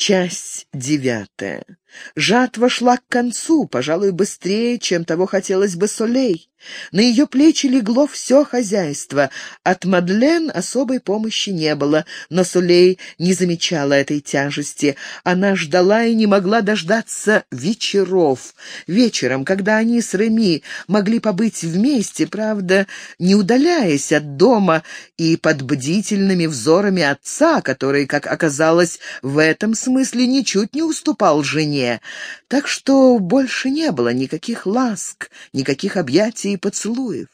Часть девятая. Жатва шла к концу, пожалуй, быстрее, чем того хотелось бы Солей. На ее плечи легло все хозяйство. От Мадлен особой помощи не было, но Солей не замечала этой тяжести. Она ждала и не могла дождаться вечеров. Вечером, когда они с Реми могли побыть вместе, правда, не удаляясь от дома и под бдительными взорами отца, который, как оказалось, в этом смысле ничуть не уступал жене. Так что больше не было никаких ласк, никаких объятий и поцелуев.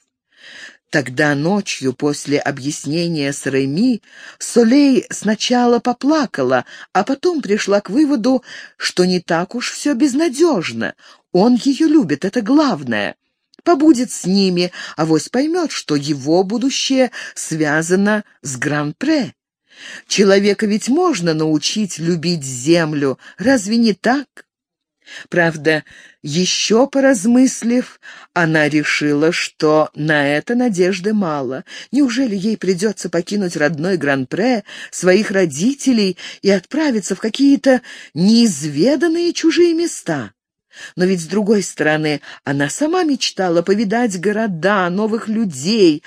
Тогда ночью, после объяснения с Реми, Солей сначала поплакала, а потом пришла к выводу, что не так уж все безнадежно. Он ее любит, это главное. Побудет с ними, а вось поймет, что его будущее связано с Гран-Пре. Человека ведь можно научить любить землю, разве не так? Правда, еще поразмыслив, она решила, что на это надежды мало. Неужели ей придется покинуть родной Гран-Пре, своих родителей и отправиться в какие-то неизведанные чужие места? Но ведь, с другой стороны, она сама мечтала повидать города, новых людей,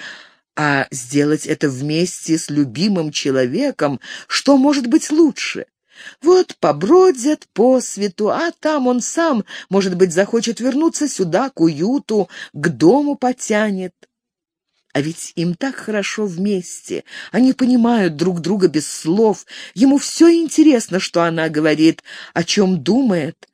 а сделать это вместе с любимым человеком, что может быть лучше? Вот побродят по свету, а там он сам, может быть, захочет вернуться сюда, к уюту, к дому потянет. А ведь им так хорошо вместе. Они понимают друг друга без слов. Ему все интересно, что она говорит, о чем думает.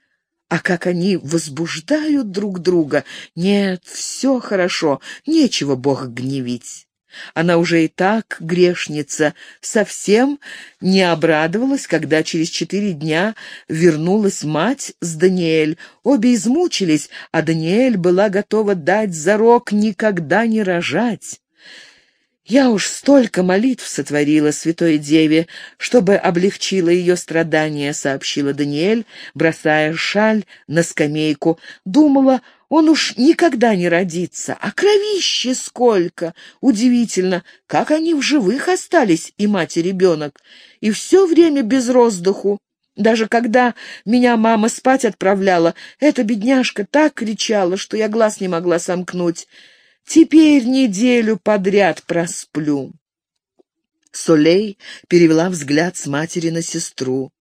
А как они возбуждают друг друга. Нет, все хорошо, нечего Бога гневить. Она уже и так, грешница, совсем не обрадовалась, когда через четыре дня вернулась мать с Даниэль. Обе измучились, а Даниэль была готова дать зарок никогда не рожать. Я уж столько молитв сотворила Святой Деве, чтобы облегчила ее страдания, сообщила Даниэль, бросая шаль на скамейку. Думала, он уж никогда не родится, а кровище сколько! Удивительно, как они в живых остались, и мать, и ребенок, и все время без роздуху. Даже когда меня мама спать отправляла, эта бедняжка так кричала, что я глаз не могла сомкнуть. Теперь неделю подряд просплю. Солей перевела взгляд с матери на сестру.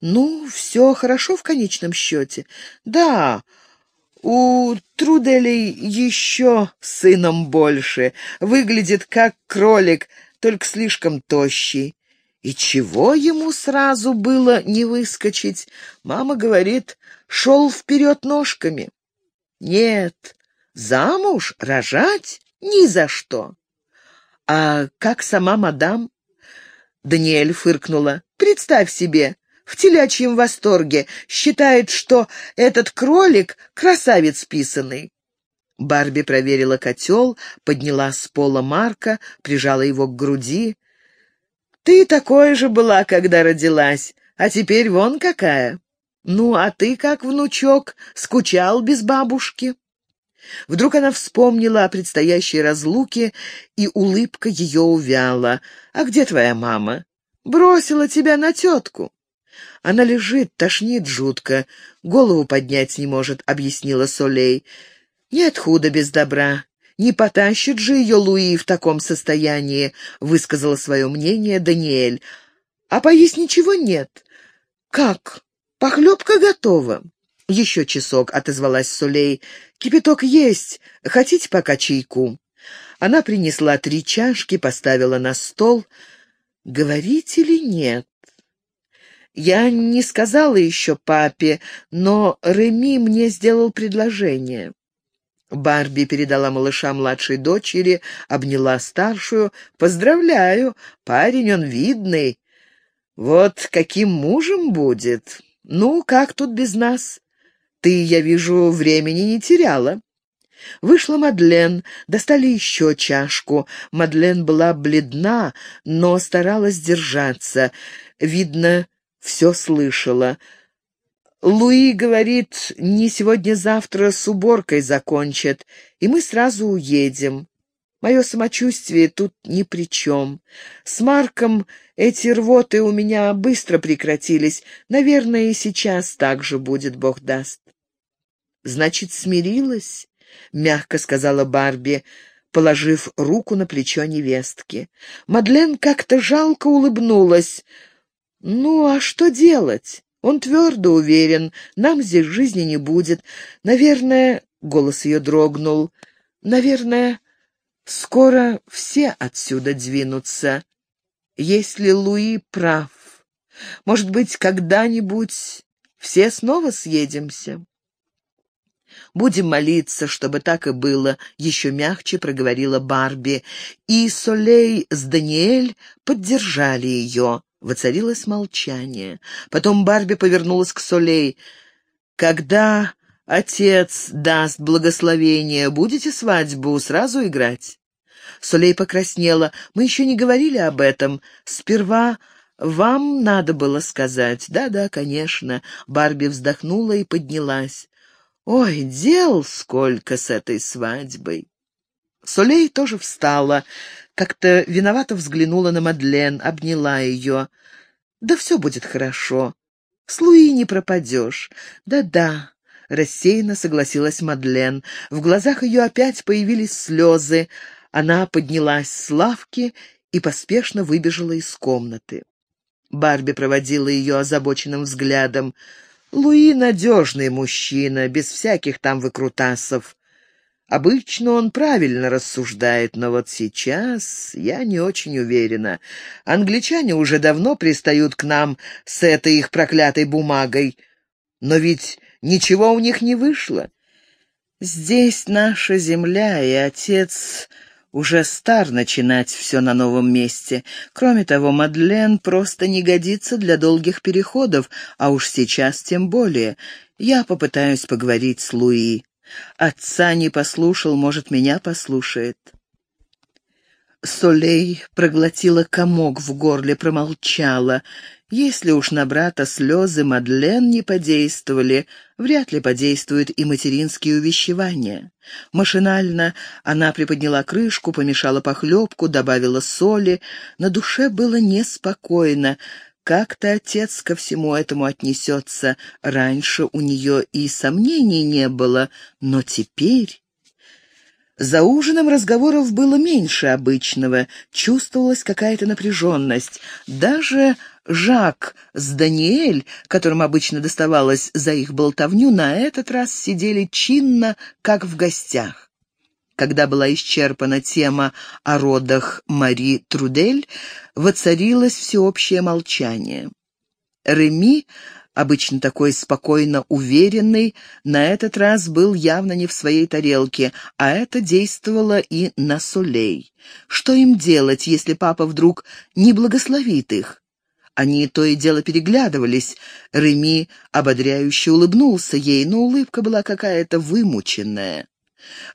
«Ну, все хорошо в конечном счете?» «Да, у Труделей еще сыном больше. Выглядит как кролик, только слишком тощий. И чего ему сразу было не выскочить? Мама говорит, шел вперед ножками. Нет, замуж, рожать ни за что. А как сама мадам? Даниэль фыркнула. Представь себе, в телячьем восторге, считает, что этот кролик — красавец писанный. Барби проверила котел, подняла с пола Марка, прижала его к груди. «Ты такой же была, когда родилась, а теперь вон какая. Ну, а ты как, внучок, скучал без бабушки?» Вдруг она вспомнила о предстоящей разлуке, и улыбка ее увяла. «А где твоя мама?» «Бросила тебя на тетку». Она лежит, тошнит жутко, голову поднять не может», — объяснила Солей. «Нет худа без добра. Не потащит же ее Луи в таком состоянии», — высказала свое мнение Даниэль. «А поесть ничего нет?» «Как? Похлебка готова». «Еще часок», — отозвалась Солей. «Кипяток есть. Хотите пока чайку?» Она принесла три чашки, поставила на стол. «Говорить или нет?» Я не сказала еще папе, но Реми мне сделал предложение. Барби передала малыша младшей дочери, обняла старшую. «Поздравляю, парень он видный. Вот каким мужем будет? Ну, как тут без нас? Ты, я вижу, времени не теряла». Вышла Мадлен, достали еще чашку. Мадлен была бледна, но старалась держаться. Видно, все слышала. Луи говорит, не сегодня-завтра с уборкой закончат, и мы сразу уедем. Мое самочувствие тут ни при чем. С Марком эти рвоты у меня быстро прекратились. Наверное, и сейчас так же будет, Бог даст. «Значит, смирилась?» — мягко сказала Барби, положив руку на плечо невестки. Мадлен как-то жалко улыбнулась. «Ну, а что делать? Он твердо уверен, нам здесь жизни не будет. Наверное...» — голос ее дрогнул. «Наверное...» Скоро все отсюда двинутся, если Луи прав. Может быть, когда-нибудь все снова съедемся? Будем молиться, чтобы так и было, еще мягче проговорила Барби. И Солей с Даниэль поддержали ее. Воцарилось молчание. Потом Барби повернулась к Солей. «Когда отец даст благословение, будете свадьбу сразу играть?» Сулей покраснела. «Мы еще не говорили об этом. Сперва вам надо было сказать». «Да-да, конечно». Барби вздохнула и поднялась. «Ой, дел сколько с этой свадьбой!» Солей тоже встала, как-то виновато взглянула на Мадлен, обняла ее. «Да все будет хорошо. С Луи не пропадешь. Да-да». Рассеянно согласилась Мадлен. В глазах ее опять появились слезы. Она поднялась с лавки и поспешно выбежала из комнаты. Барби проводила ее озабоченным взглядом. «Луи — надежный мужчина, без всяких там выкрутасов. Обычно он правильно рассуждает, но вот сейчас я не очень уверена. Англичане уже давно пристают к нам с этой их проклятой бумагой. Но ведь ничего у них не вышло. Здесь наша земля, и отец уже стар начинать все на новом месте. Кроме того, Мадлен просто не годится для долгих переходов, а уж сейчас тем более. Я попытаюсь поговорить с Луи. Отца не послушал, может, меня послушает. Солей проглотила комок в горле, промолчала. Если уж на брата слезы Мадлен не подействовали, вряд ли подействуют и материнские увещевания. Машинально она приподняла крышку, помешала похлебку, добавила соли. На душе было неспокойно. Как-то отец ко всему этому отнесется. Раньше у нее и сомнений не было, но теперь... За ужином разговоров было меньше обычного, чувствовалась какая-то напряженность. Даже Жак с Даниэль, которым обычно доставалось за их болтовню, на этот раз сидели чинно, как в гостях. Когда была исчерпана тема о родах Мари Трудель, воцарилось всеобщее молчание. Реми обычно такой спокойно уверенный, на этот раз был явно не в своей тарелке, а это действовало и на Солей. Что им делать, если папа вдруг не благословит их? Они то и дело переглядывались. Реми ободряюще улыбнулся ей, но улыбка была какая-то вымученная.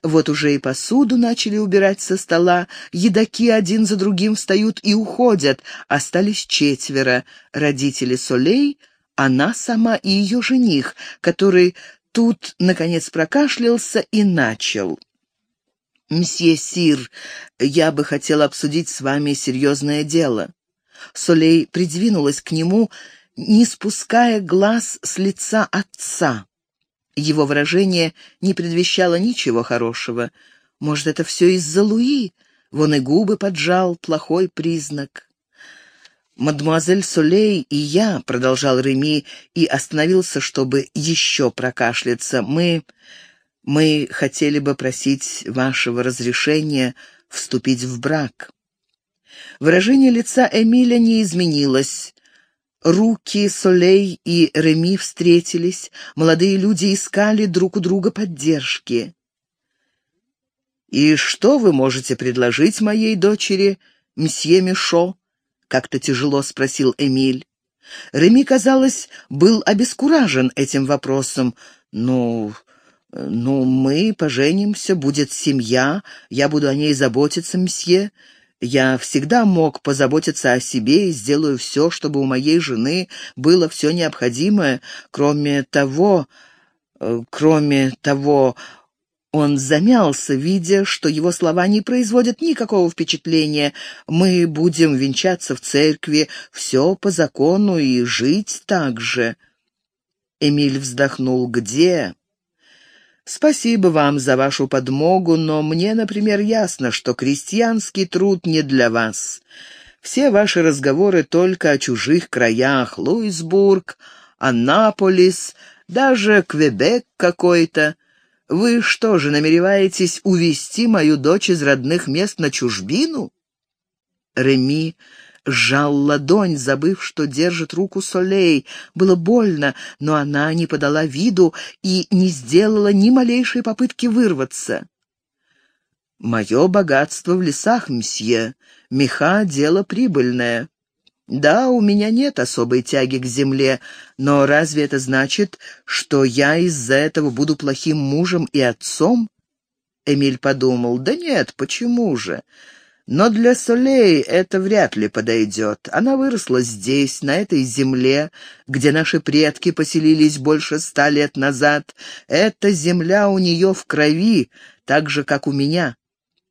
Вот уже и посуду начали убирать со стола, едоки один за другим встают и уходят, остались четверо, родители Солей — она сама и ее жених, который тут, наконец, прокашлялся и начал. «Мсье Сир, я бы хотел обсудить с вами серьезное дело». Солей придвинулась к нему, не спуская глаз с лица отца. Его выражение не предвещало ничего хорошего. Может, это все из-за Луи? Вон и губы поджал, плохой признак. «Мадемуазель Солей и я», — продолжал Реми и остановился, чтобы еще прокашляться, — «мы... мы хотели бы просить вашего разрешения вступить в брак». Выражение лица Эмиля не изменилось. Руки Солей и Реми встретились, молодые люди искали друг у друга поддержки. «И что вы можете предложить моей дочери, мсье Мишо?» как-то тяжело спросил Эмиль. Реми, казалось, был обескуражен этим вопросом. «Ну, ну, мы поженимся, будет семья, я буду о ней заботиться, мсье. Я всегда мог позаботиться о себе и сделаю все, чтобы у моей жены было все необходимое, кроме того... Э, кроме того, Он замялся, видя, что его слова не производят никакого впечатления. «Мы будем венчаться в церкви, все по закону и жить так же». Эмиль вздохнул. «Где?» «Спасибо вам за вашу подмогу, но мне, например, ясно, что крестьянский труд не для вас. Все ваши разговоры только о чужих краях. Луисбург, Аннаполис, даже Квебек какой-то. Вы что же, намереваетесь увести мою дочь из родных мест на чужбину?» Реми сжал ладонь, забыв, что держит руку Солей. Было больно, но она не подала виду и не сделала ни малейшей попытки вырваться. «Мое богатство в лесах, мсье. Меха — дело прибыльное. Да, у меня нет особой тяги к земле, но разве это значит, что я из-за этого буду плохим мужем и отцом? Эмиль подумал, да нет, почему же? Но для Солей это вряд ли подойдет. Она выросла здесь, на этой земле, где наши предки поселились больше ста лет назад. Эта земля у нее в крови, так же, как у меня.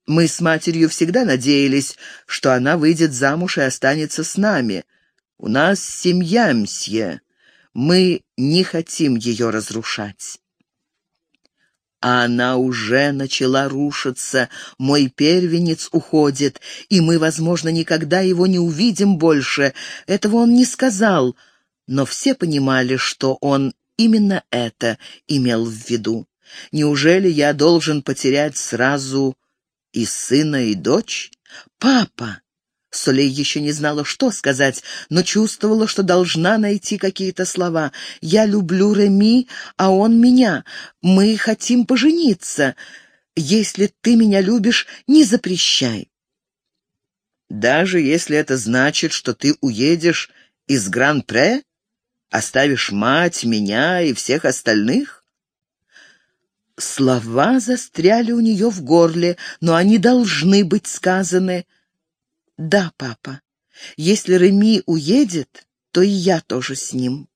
Мы с матерью всегда надеялись, что она выйдет замуж и останется с нами. У нас семья, мсье. Мы не хотим ее разрушать. А она уже начала рушиться. Мой первенец уходит, и мы, возможно, никогда его не увидим больше. Этого он не сказал, но все понимали, что он именно это имел в виду. Неужели я должен потерять сразу и сына, и дочь? Папа! Солей еще не знала, что сказать, но чувствовала, что должна найти какие-то слова. «Я люблю Реми, а он меня. Мы хотим пожениться. Если ты меня любишь, не запрещай». «Даже если это значит, что ты уедешь из Гран-Пре? Оставишь мать, меня и всех остальных?» Слова застряли у нее в горле, но они должны быть сказаны. «Да, папа, если Реми уедет, то и я тоже с ним».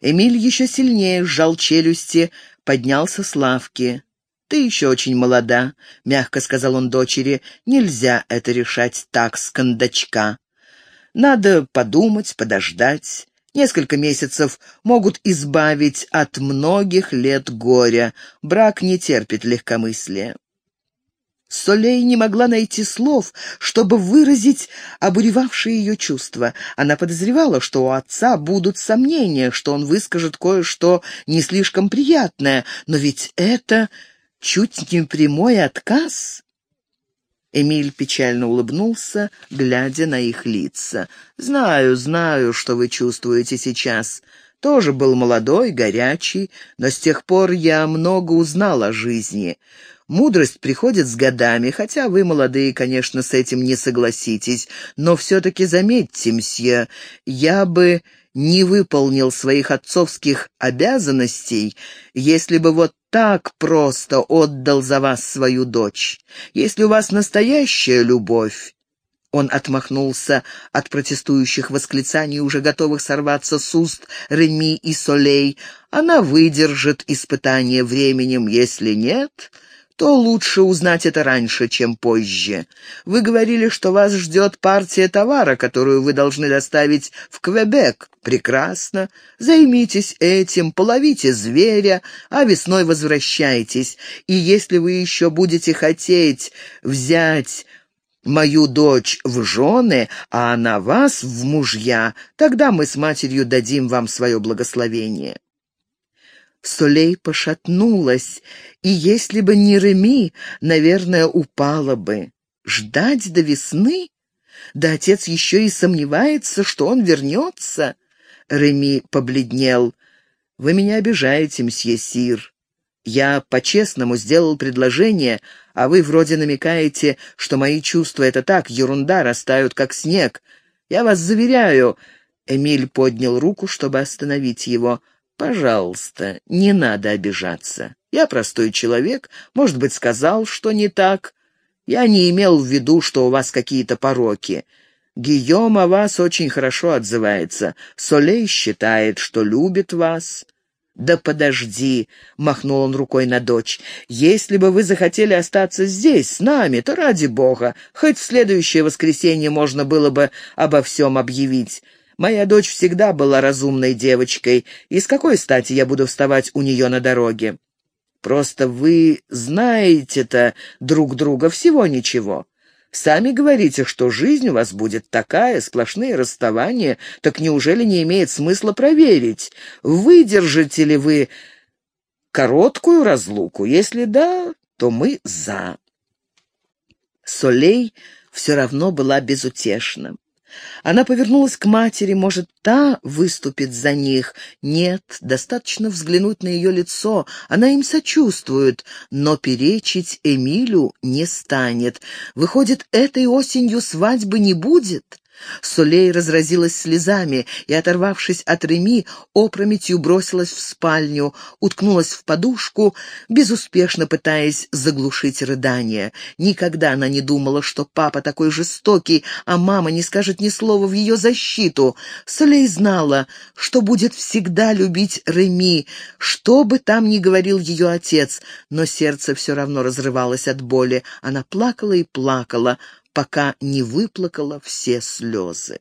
Эмиль еще сильнее сжал челюсти, поднялся с лавки. «Ты еще очень молода», — мягко сказал он дочери, — «нельзя это решать так с кондачка. Надо подумать, подождать. Несколько месяцев могут избавить от многих лет горя. Брак не терпит легкомыслия. Солей не могла найти слов, чтобы выразить обуревавшие ее чувства. Она подозревала, что у отца будут сомнения, что он выскажет кое-что не слишком приятное, но ведь это чуть не прямой отказ. Эмиль печально улыбнулся, глядя на их лица. «Знаю, знаю, что вы чувствуете сейчас. Тоже был молодой, горячий, но с тех пор я много узнал о жизни. Мудрость приходит с годами, хотя вы, молодые, конечно, с этим не согласитесь, но все-таки заметьте, мсье, я бы не выполнил своих отцовских обязанностей, если бы вот так просто отдал за вас свою дочь. Если у вас настоящая любовь, он отмахнулся от протестующих восклицаний, уже готовых сорваться с уст Реми и Солей. Она выдержит испытание временем, если нет, то лучше узнать это раньше, чем позже. Вы говорили, что вас ждет партия товара, которую вы должны доставить в Квебек. Прекрасно. Займитесь этим, половите зверя, а весной возвращайтесь. И если вы еще будете хотеть взять мою дочь в жены, а она вас в мужья, тогда мы с матерью дадим вам свое благословение». Солей пошатнулась, и если бы не Реми, наверное, упала бы. Ждать до весны? Да отец еще и сомневается, что он вернется. Реми побледнел. «Вы меня обижаете, мсье Сир. Я по-честному сделал предложение, а вы вроде намекаете, что мои чувства — это так, ерунда, растают, как снег. Я вас заверяю...» Эмиль поднял руку, чтобы остановить его. Пожалуйста, не надо обижаться. Я простой человек, может быть, сказал, что не так. Я не имел в виду, что у вас какие-то пороки. Гийом о вас очень хорошо отзывается. Солей считает, что любит вас. «Да подожди», — махнул он рукой на дочь, — «если бы вы захотели остаться здесь, с нами, то ради бога, хоть в следующее воскресенье можно было бы обо всем объявить. Моя дочь всегда была разумной девочкой, и с какой стати я буду вставать у нее на дороге? Просто вы знаете-то друг друга всего ничего». Сами говорите, что жизнь у вас будет такая, сплошные расставания, так неужели не имеет смысла проверить, выдержите ли вы короткую разлуку? Если да, то мы за. Солей все равно была безутешна. Она повернулась к матери, может, та выступит за них. Нет, достаточно взглянуть на ее лицо, она им сочувствует, но перечить Эмилю не станет. Выходит, этой осенью свадьбы не будет? Солей разразилась слезами и, оторвавшись от Реми, опрометью бросилась в спальню, уткнулась в подушку, безуспешно пытаясь заглушить рыдание. Никогда она не думала, что папа такой жестокий, а мама не скажет ни слова в ее защиту. Солей знала, что будет всегда любить Реми, что бы там ни говорил ее отец, но сердце все равно разрывалось от боли. Она плакала и плакала, пока не выплакала все слезы.